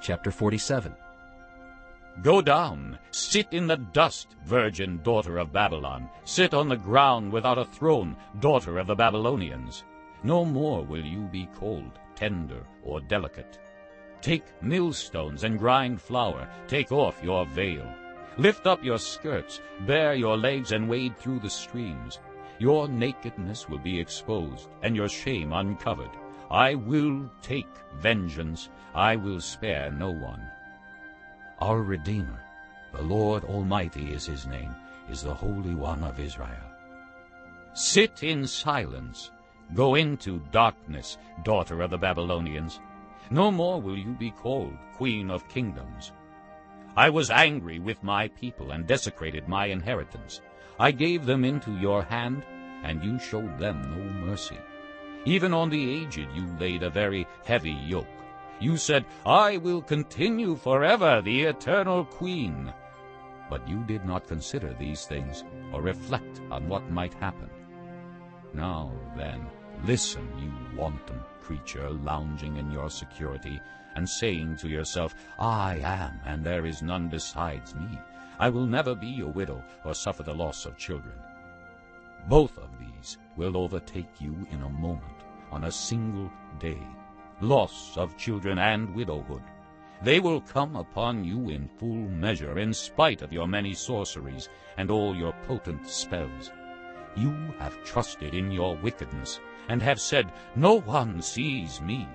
Chapter 47 Go down, sit in the dust, virgin daughter of Babylon. Sit on the ground without a throne, daughter of the Babylonians. No more will you be cold, tender, or delicate. Take millstones and grind flour. Take off your veil. Lift up your skirts, bare your legs, and wade through the streams. Your nakedness will be exposed, and your shame uncovered. I will take vengeance. I will spare no one. Our Redeemer, the Lord Almighty is his name, is the Holy One of Israel. Sit in silence. Go into darkness, daughter of the Babylonians. No more will you be called Queen of Kingdoms. I was angry with my people and desecrated my inheritance. I gave them into your hand, and you showed them no mercy. Even on the aged you laid a very heavy yoke. You said, I will continue forever the eternal queen. But you did not consider these things or reflect on what might happen. Now then, listen, you wanton creature lounging in your security and saying to yourself, I am, and there is none besides me. I will never be a widow or suffer the loss of children. Both of will overtake you in a moment, on a single day, loss of children and widowhood. They will come upon you in full measure, in spite of your many sorceries and all your potent spells. You have trusted in your wickedness, and have said, No one sees me.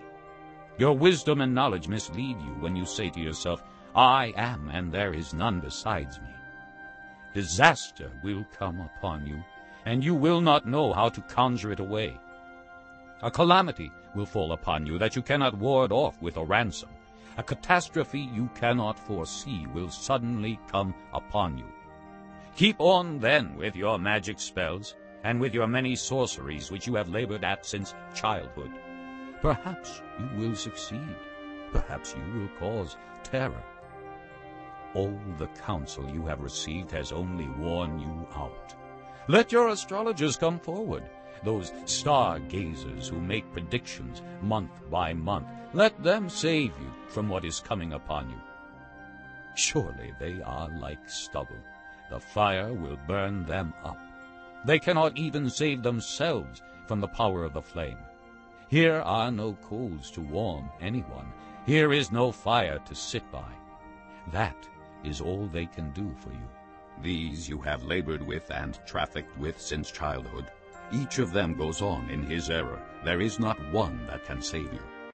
Your wisdom and knowledge mislead you when you say to yourself, I am, and there is none besides me. Disaster will come upon you, and you will not know how to conjure it away. A calamity will fall upon you that you cannot ward off with a ransom. A catastrophe you cannot foresee will suddenly come upon you. Keep on, then, with your magic spells, and with your many sorceries which you have labored at since childhood. Perhaps you will succeed. Perhaps you will cause terror. All the counsel you have received has only worn you out. Let your astrologers come forward, those star-gazers who make predictions month by month. Let them save you from what is coming upon you. Surely they are like stubble. The fire will burn them up. They cannot even save themselves from the power of the flame. Here are no coals to warm anyone. Here is no fire to sit by. That is all they can do for you. These you have labored with and trafficked with since childhood. Each of them goes on in his error. There is not one that can save you.